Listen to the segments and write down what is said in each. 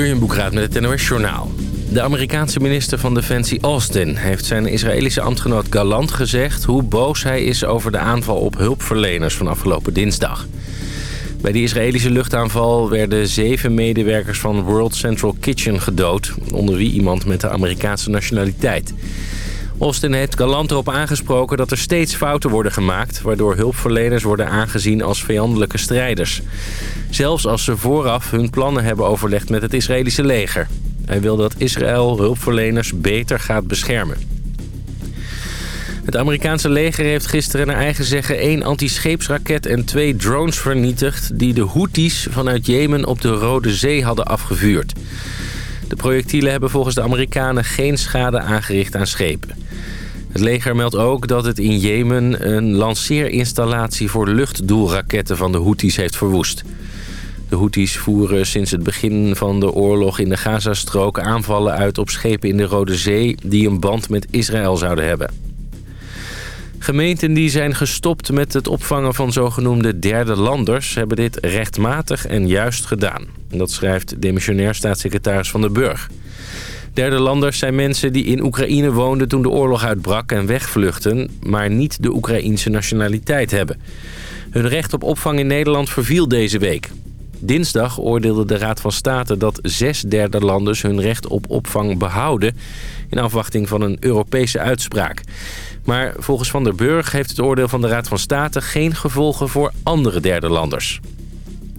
in Boekraad met het NOS Journaal. De Amerikaanse minister van Defensie Austin heeft zijn Israëlische ambtgenoot Galant gezegd... hoe boos hij is over de aanval op hulpverleners van afgelopen dinsdag. Bij de Israëlische luchtaanval werden zeven medewerkers van World Central Kitchen gedood... onder wie iemand met de Amerikaanse nationaliteit. Austin heeft galant erop aangesproken dat er steeds fouten worden gemaakt... waardoor hulpverleners worden aangezien als vijandelijke strijders. Zelfs als ze vooraf hun plannen hebben overlegd met het Israëlische leger. Hij wil dat Israël hulpverleners beter gaat beschermen. Het Amerikaanse leger heeft gisteren naar eigen zeggen één antischeepsraket en twee drones vernietigd... die de Houthis vanuit Jemen op de Rode Zee hadden afgevuurd. De projectielen hebben volgens de Amerikanen geen schade aangericht aan schepen. Het leger meldt ook dat het in Jemen een lanceerinstallatie voor luchtdoelraketten van de Houthis heeft verwoest. De Houthis voeren sinds het begin van de oorlog in de Gazastrook aanvallen uit op schepen in de Rode Zee die een band met Israël zouden hebben. Gemeenten die zijn gestopt met het opvangen van zogenoemde derde landers hebben dit rechtmatig en juist gedaan. Dat schrijft demissionair staatssecretaris Van den Burg. Derde landers zijn mensen die in Oekraïne woonden toen de oorlog uitbrak en wegvluchten, maar niet de Oekraïense nationaliteit hebben. Hun recht op opvang in Nederland verviel deze week. Dinsdag oordeelde de Raad van State dat zes derde landers hun recht op opvang behouden... in afwachting van een Europese uitspraak. Maar volgens Van der Burg heeft het oordeel van de Raad van State geen gevolgen voor andere derde landers.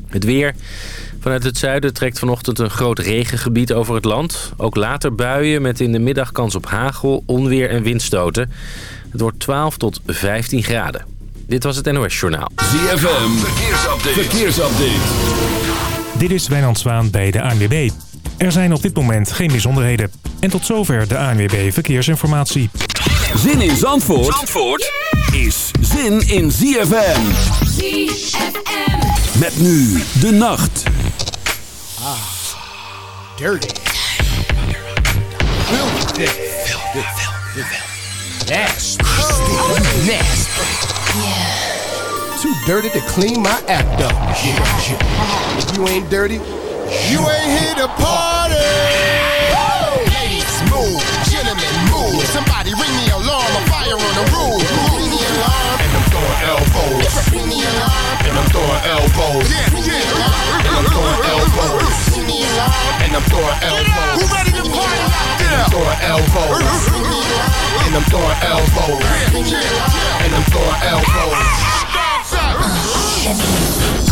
Het weer. Vanuit het zuiden trekt vanochtend een groot regengebied over het land. Ook later buien met in de middag kans op hagel, onweer en windstoten. Het wordt 12 tot 15 graden. Dit was het NOS Journaal. ZFM, verkeersupdate. verkeersupdate. Dit is Wijnand Zwaan bij de ANWB. Er zijn op dit moment geen bijzonderheden. En tot zover de ANWB Verkeersinformatie. Zin in Zandvoort, Zandvoort is zin in ZFM. ZFM. Met nu de nacht. Ah, dirty. Filthy. Filthy. Nasty. Nasty. Yeah. Too dirty to clean my act up. yeah. If you ain't dirty, you ain't here to party. Ladies, move. Gentlemen, move. Somebody ring the alarm. A fire on the roof elbows. And I'm throwing elbows. And I'm throwing elbows. And I'm throwing elbows. Who ready I'm throwing elbows. And I'm throwing elbows. And I'm throwing elbows. Ooh,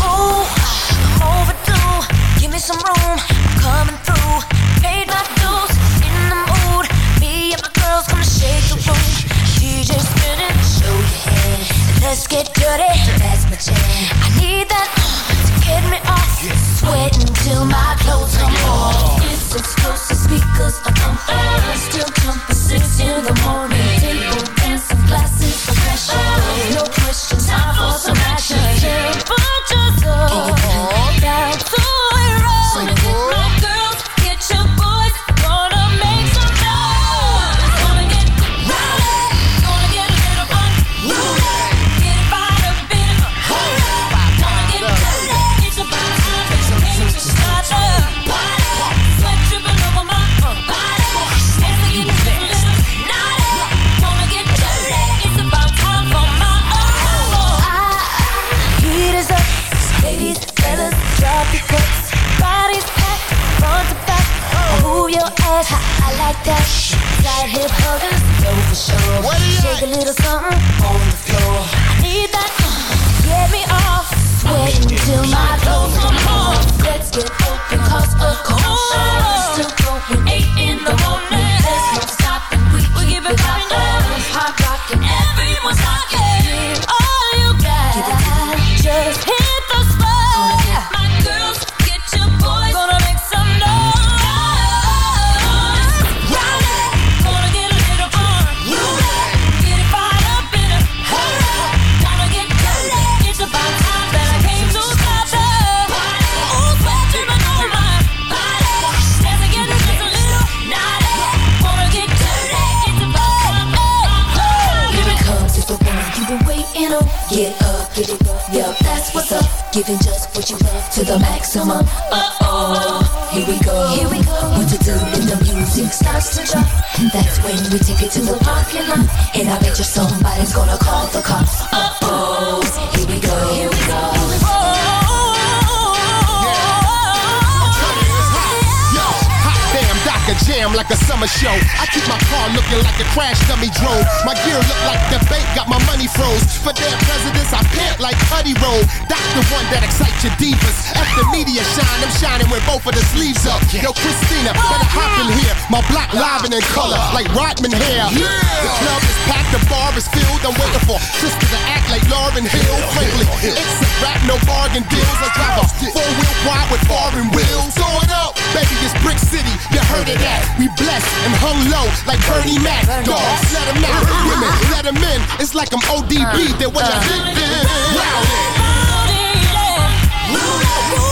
ah, ah, ah. overdue. Give me some room. I'm coming through. Paid my dues. In the mood. Me and my girls gonna shake the room just couldn't show your hand. Let's get dirty. That's my jam. I need that to get me off. Sweating till my clothes come off. It's explosive speakers are pumping. Still pumping six in the morning. Table dancing, glasses of pressure. No questions. time for some action. Temperature's up. over. Just cause I act like Lauryn Hill, frankly. It's a rap, no bargain deals. I drive a four wheel wide with foreign wheels. Throw it up, baby, it's Brick City. You heard it at. We blessed and hung low like Bernie Mac. Dogs, let them out. Women, let them in. It's like I'm ODB. They're what y'all uh. think then. Wow. Rule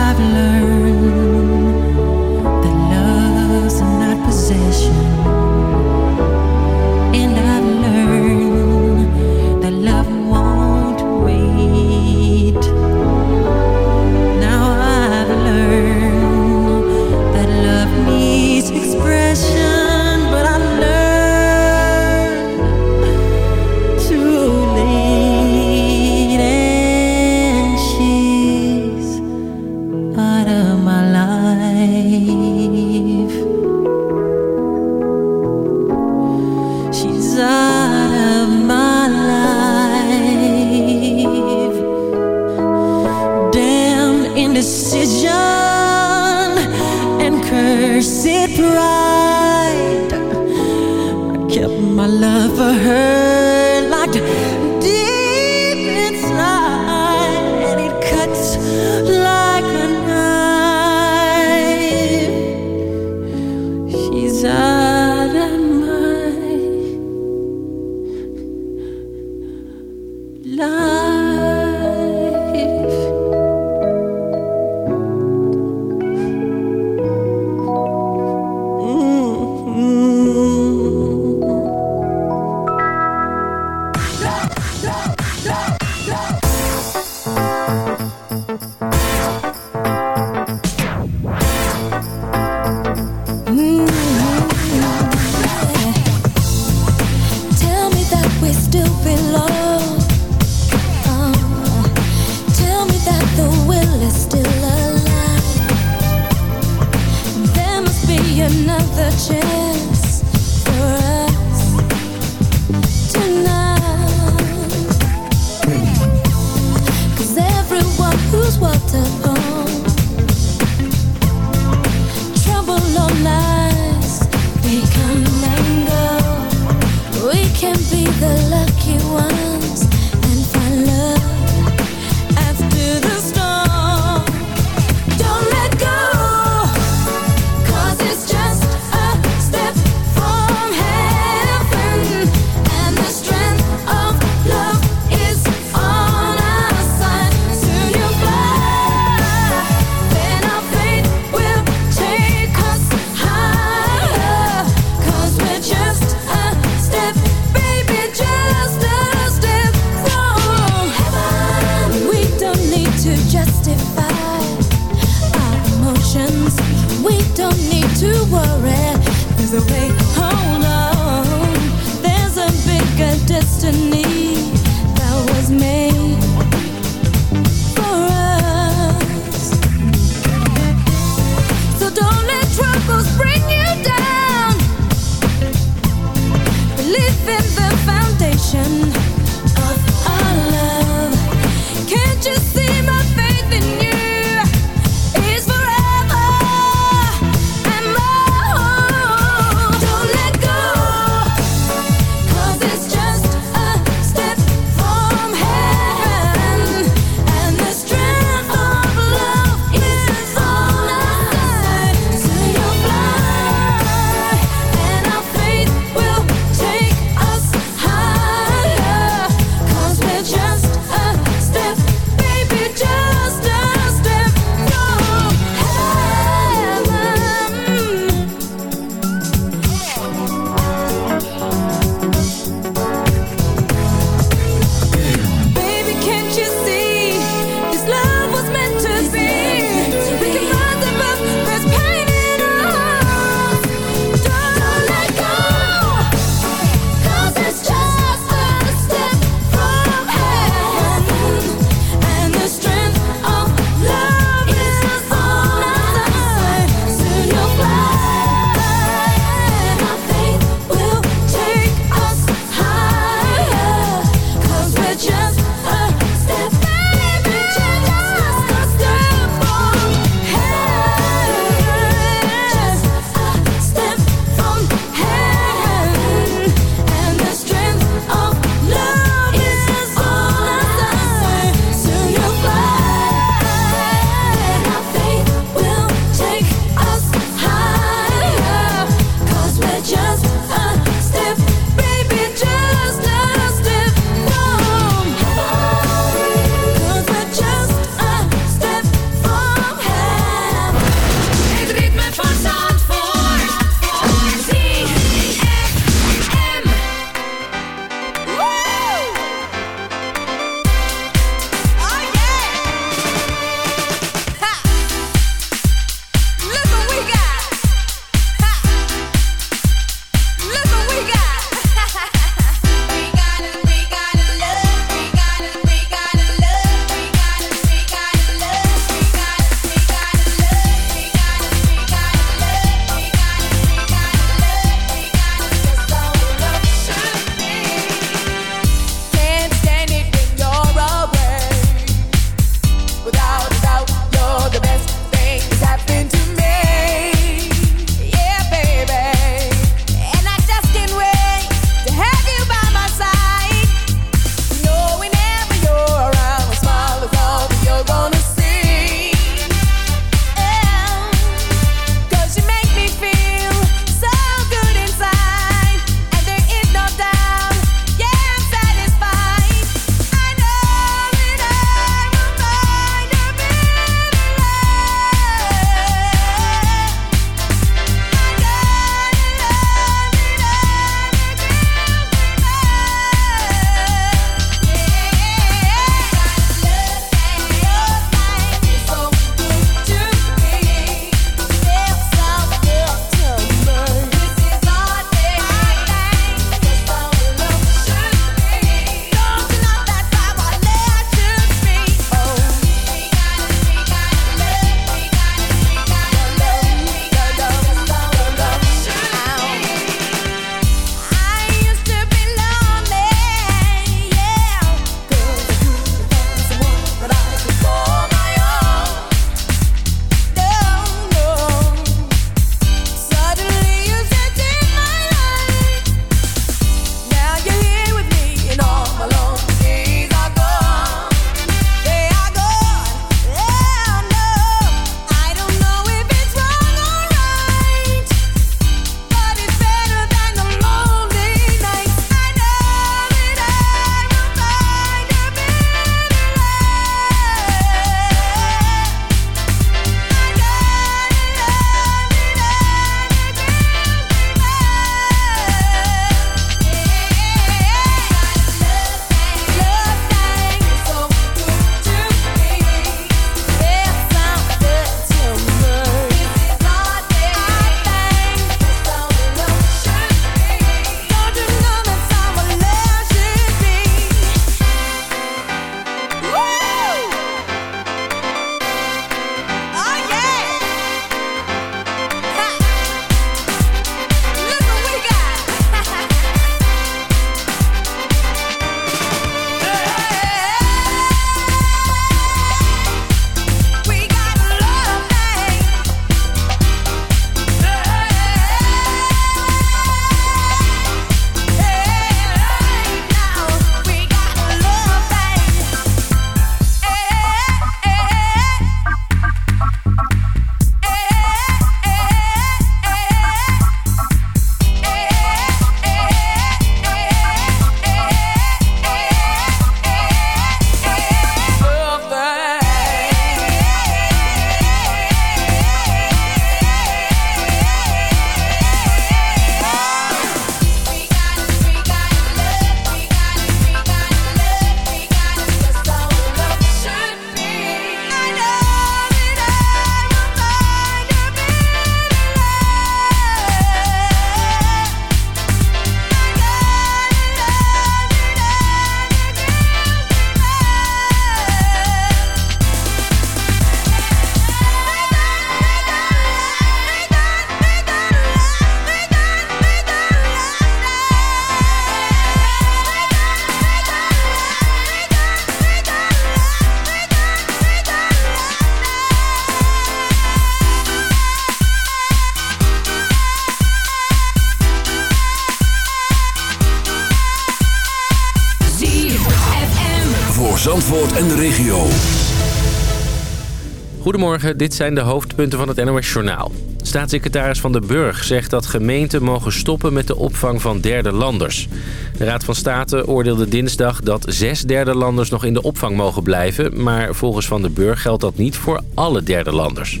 Goedemorgen, dit zijn de hoofdpunten van het NOS-journaal. Staatssecretaris Van de Burg zegt dat gemeenten mogen stoppen met de opvang van derde landers. De Raad van State oordeelde dinsdag dat zes derde landers nog in de opvang mogen blijven... maar volgens Van de Burg geldt dat niet voor alle derde landers.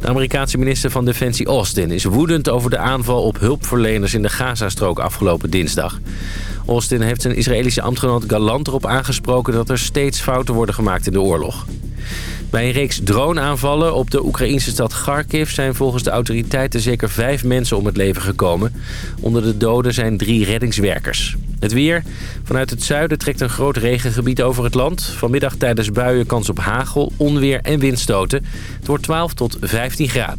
De Amerikaanse minister van Defensie Austin is woedend over de aanval op hulpverleners in de Gazastrook afgelopen dinsdag. Austin heeft zijn Israëlische ambtgenoot Galant erop aangesproken dat er steeds fouten worden gemaakt in de oorlog. Bij een reeks droneaanvallen op de Oekraïnse stad Kharkiv... zijn volgens de autoriteiten zeker vijf mensen om het leven gekomen. Onder de doden zijn drie reddingswerkers. Het weer. Vanuit het zuiden trekt een groot regengebied over het land. Vanmiddag tijdens buien kans op hagel, onweer en windstoten. Het wordt 12 tot 15 graden.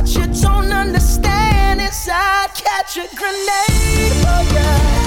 what you don't understand is I'd catch a grenade for oh, you.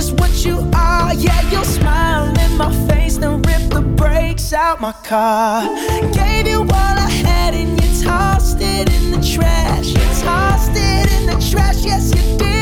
just what you are. Yeah, you'll smile in my face, then rip the brakes out my car. Gave you all I had, and you tossed it in the trash. You tossed it in the trash, yes, you did.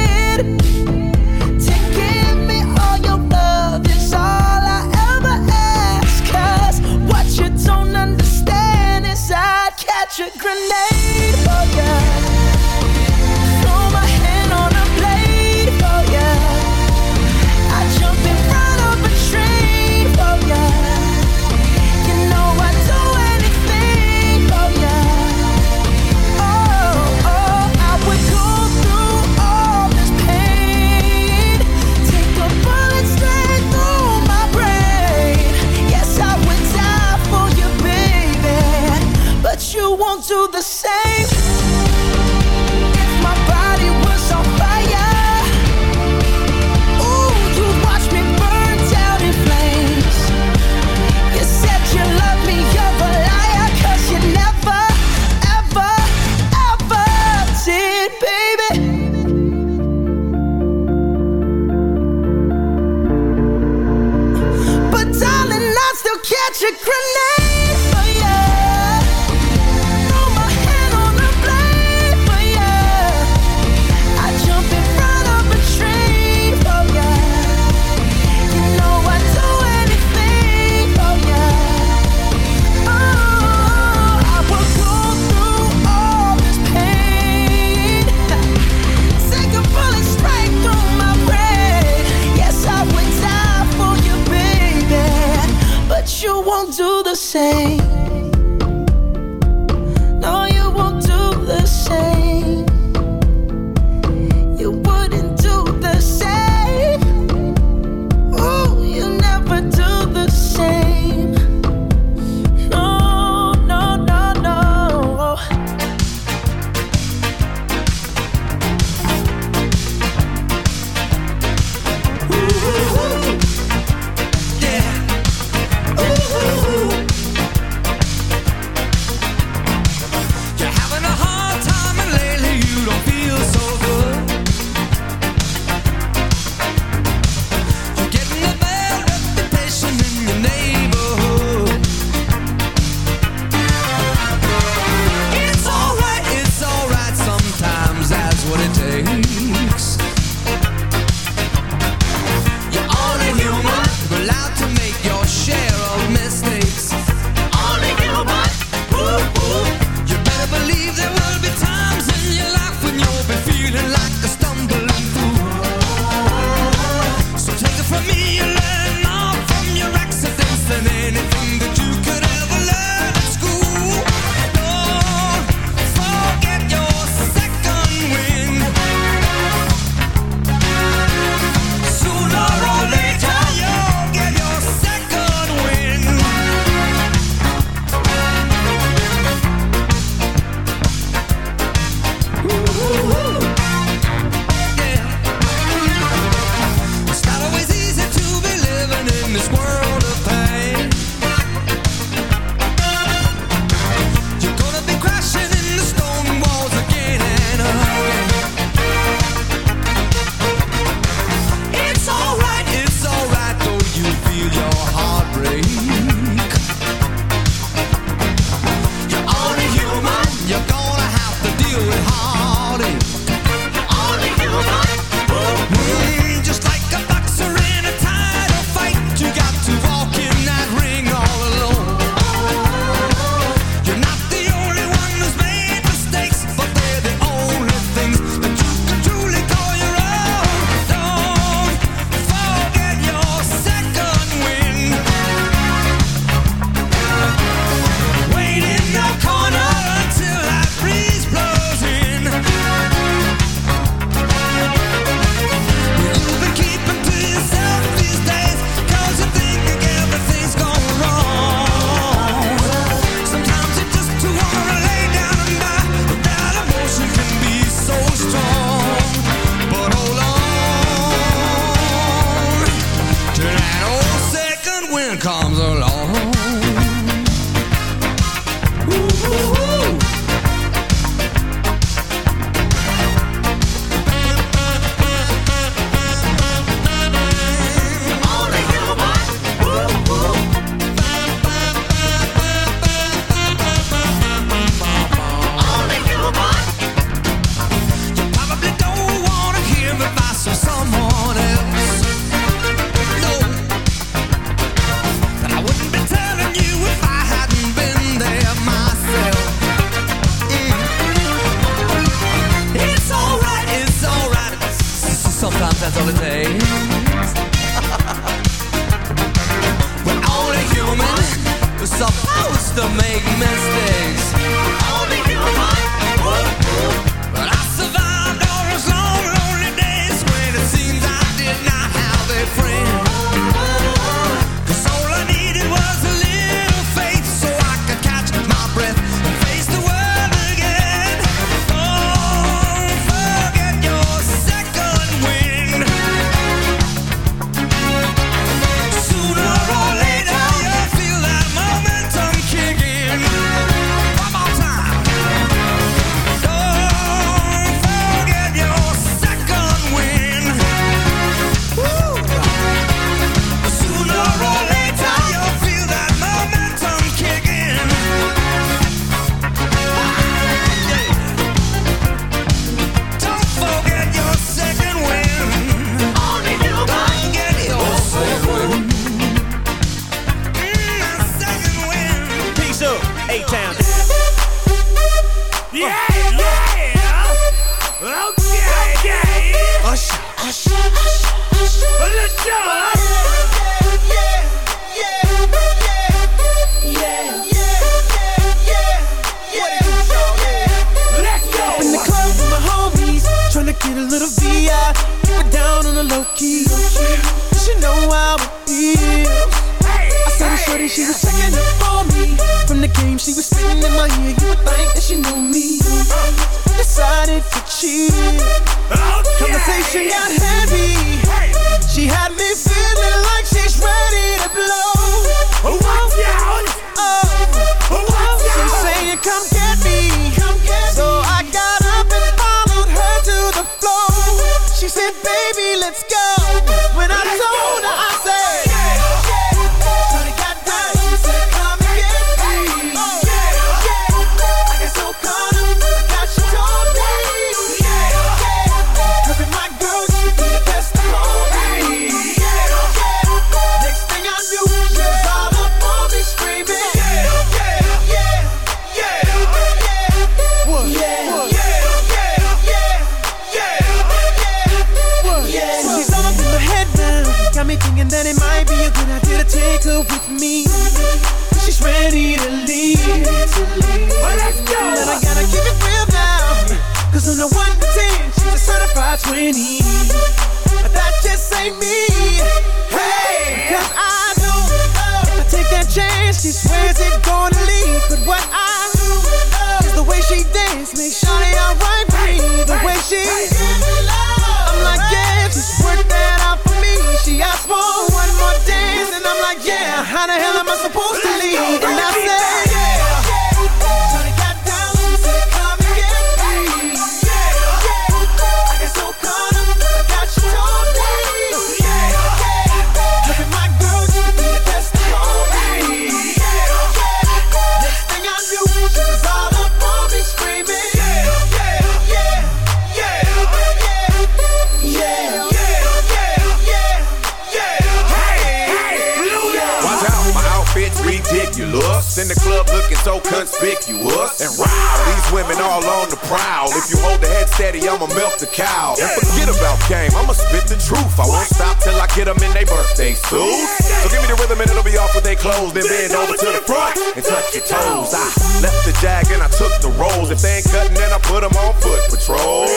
and touch your toes. I left the jag and I took the rolls. If they ain't cutting, then I put them on foot patrol.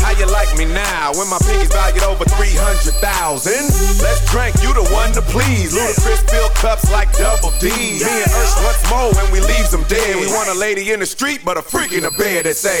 How you like me now when my pinky's valued over 300,000? Let's drink, you the one to please. Ludacris fill cups like double D. Me and Ush what's more when we leaves them dead. We want a lady in the street, but a freak in the bed that say,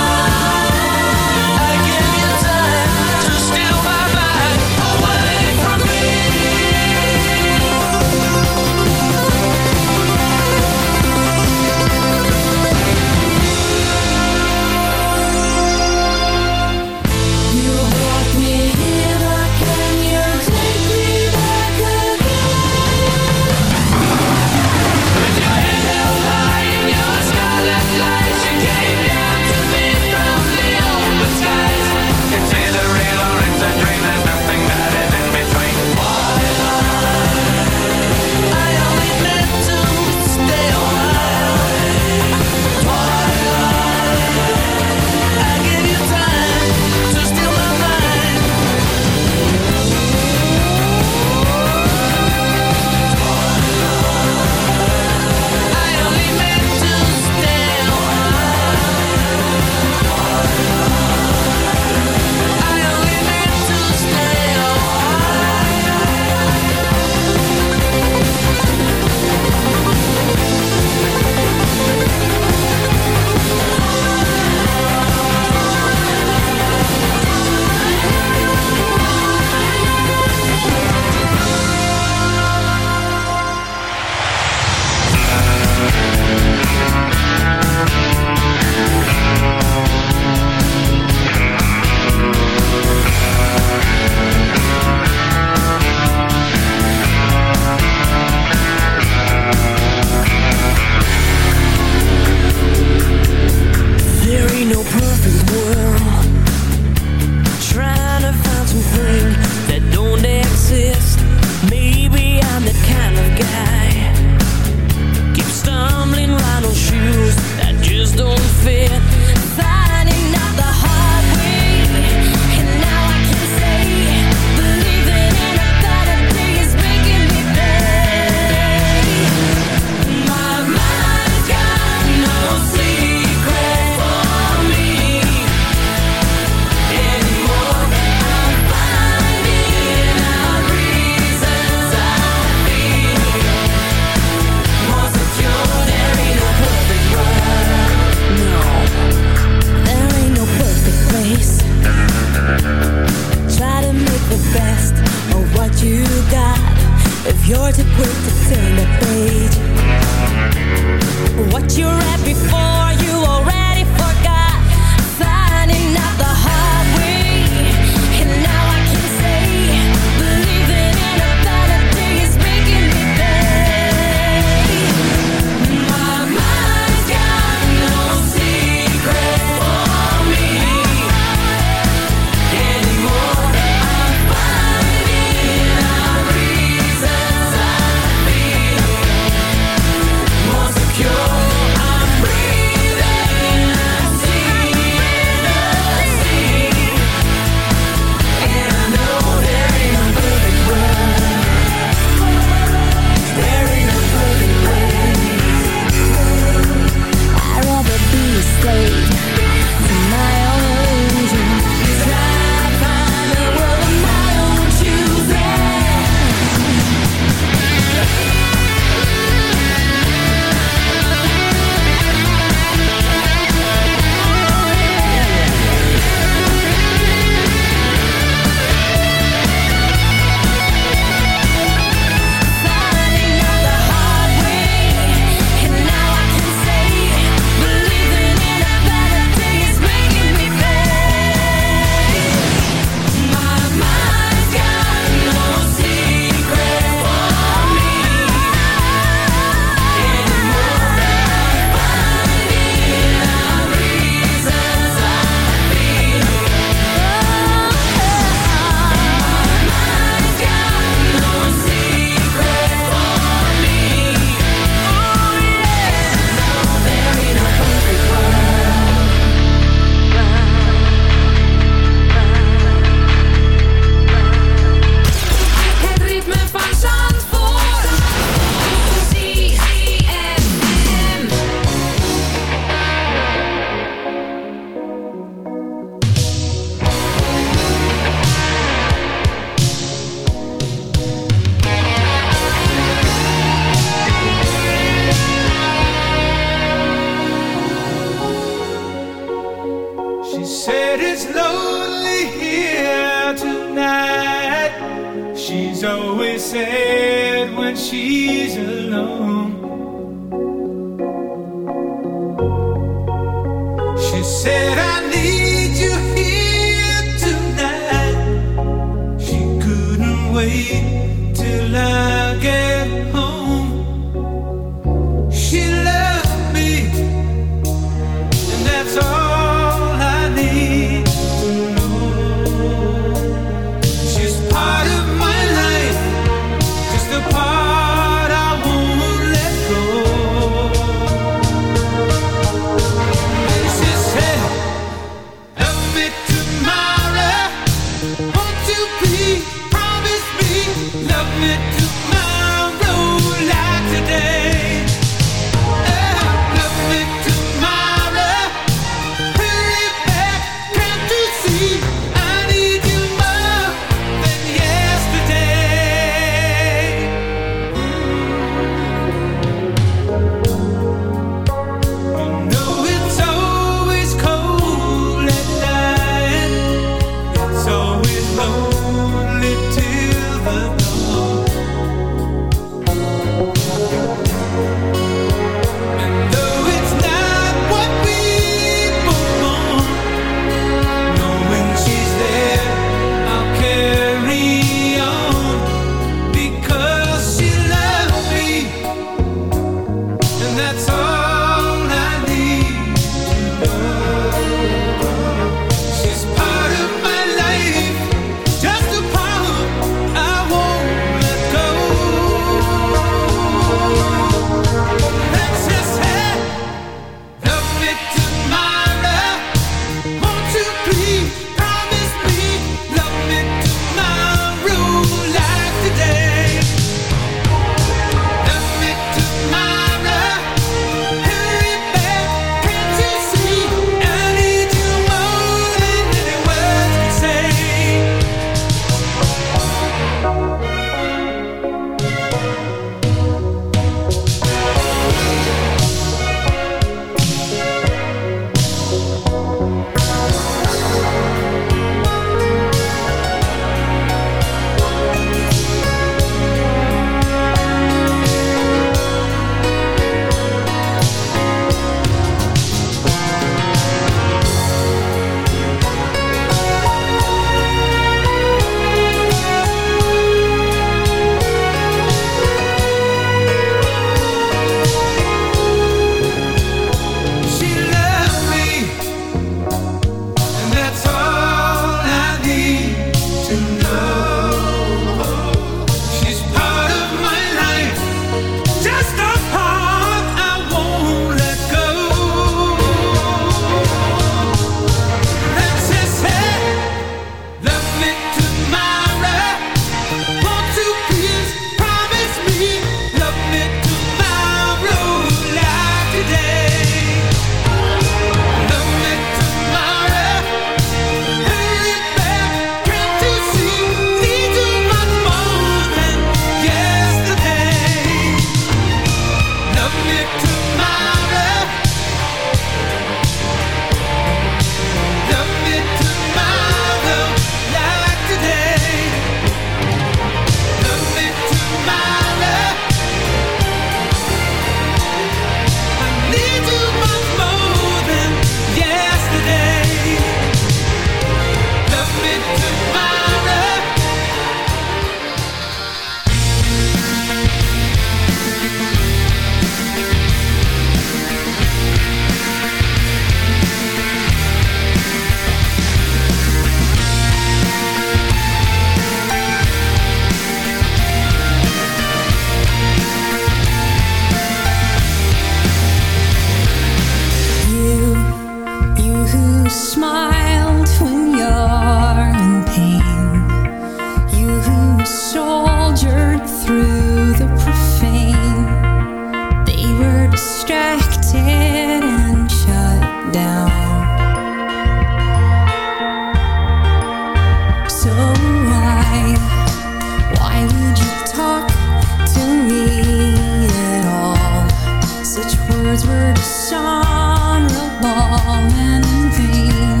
fallen in vain.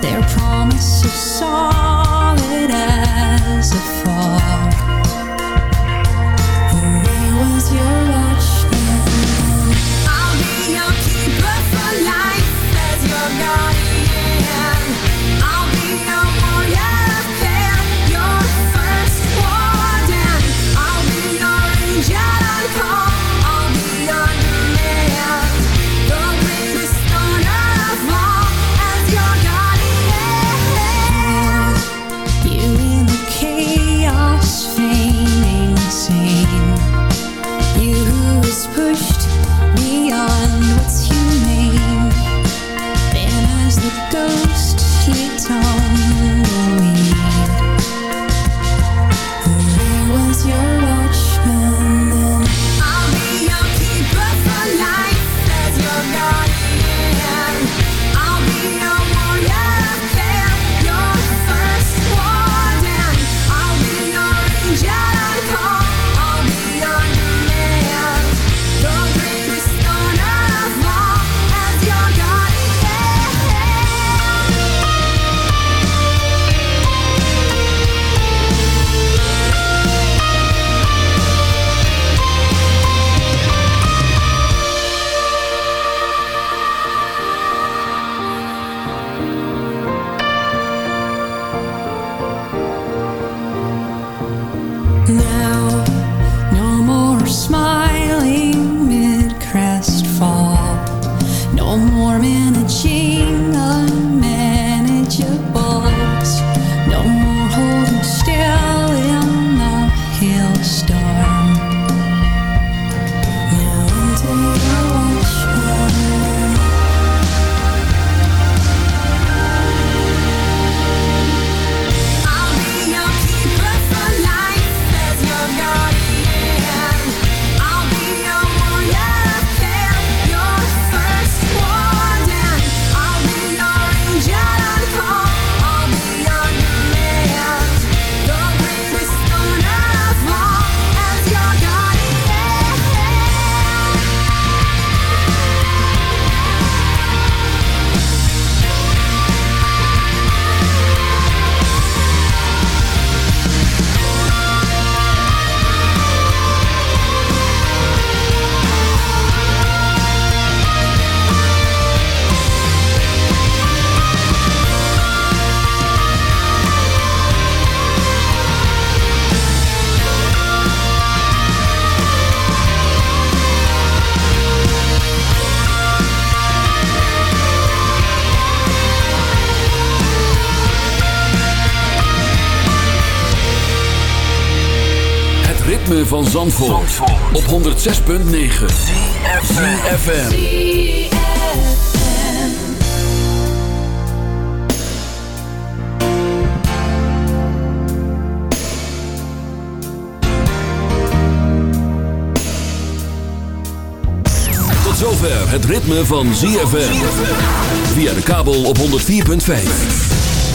Their promises are. Zandvoort, op 106.9 CFFM Tot zover het ritme van ZFM Via de kabel op 104.5